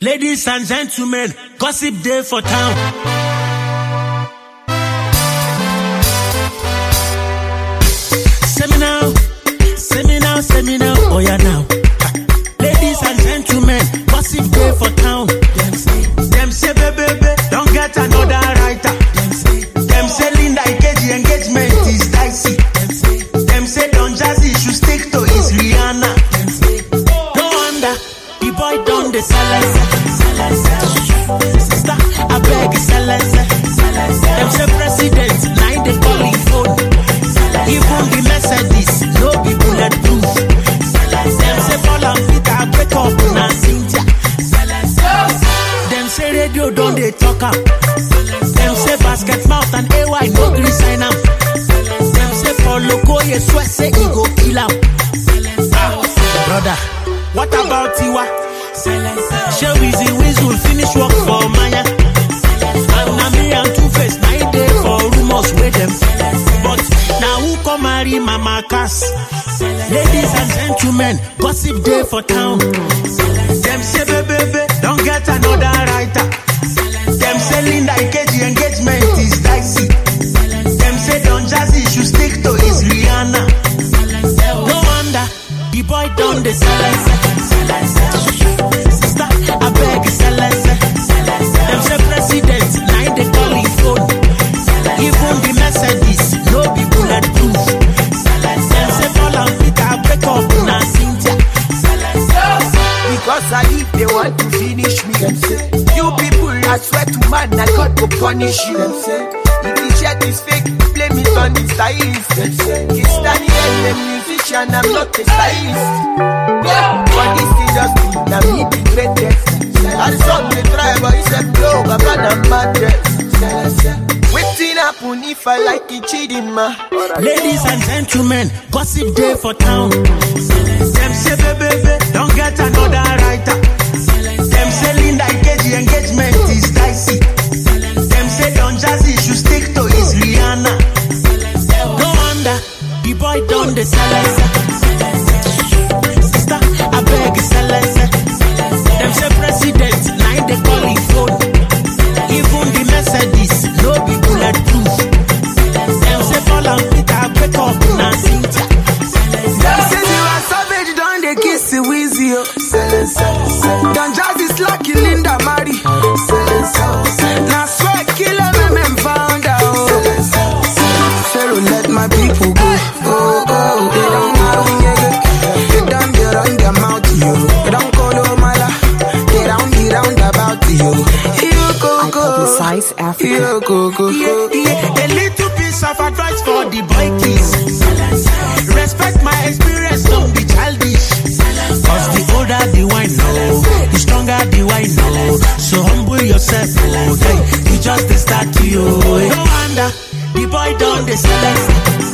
Ladies and gentlemen, gossip day for town. The silence. Sister, I beg silence. Them say president, now they call him phone. Even the Mercedes, no be bulletproof. Them say Paul and Peter break up na Cynthia. Them say radio don dey talk am. Them say Basketmouth and AY no gree sign am. Them say Paul Okoye swear say he go kill am. Ah, brother, what about Tiwa? Shey Wizzy Wizzy finish work for Maya. And Two e dey for dem. But na who come marry Mama Cass? Ladies and gentlemen, gossip day for town. Dem say baby, don't get another Because I live, they want to finish me. Them say, you people, I swear to man, that God will punish you. Them say, if the shirt is fake, blame it on the stylist. He's Daniel, the musician, I'm not a stylist. But this thing just be, now me the greatest. Some they try, but it's a blow, but I'm mad. Waiting happen if I like it cheating, ma. Ladies and gentlemen, gossip day for town. Don't get another writer. Them say Linda Ikeji engagement is dicey. Them say Don Jazzy should stick to his. No wonder the boy. Go, go, go. yeah. A little piece of advice for the boy kids. Respect my experience, don't be childish. Cause the older the wine, no, the stronger the wine, no. So humble yourself, oh, hey, you just start to oh. you. No wonder the boy done the select.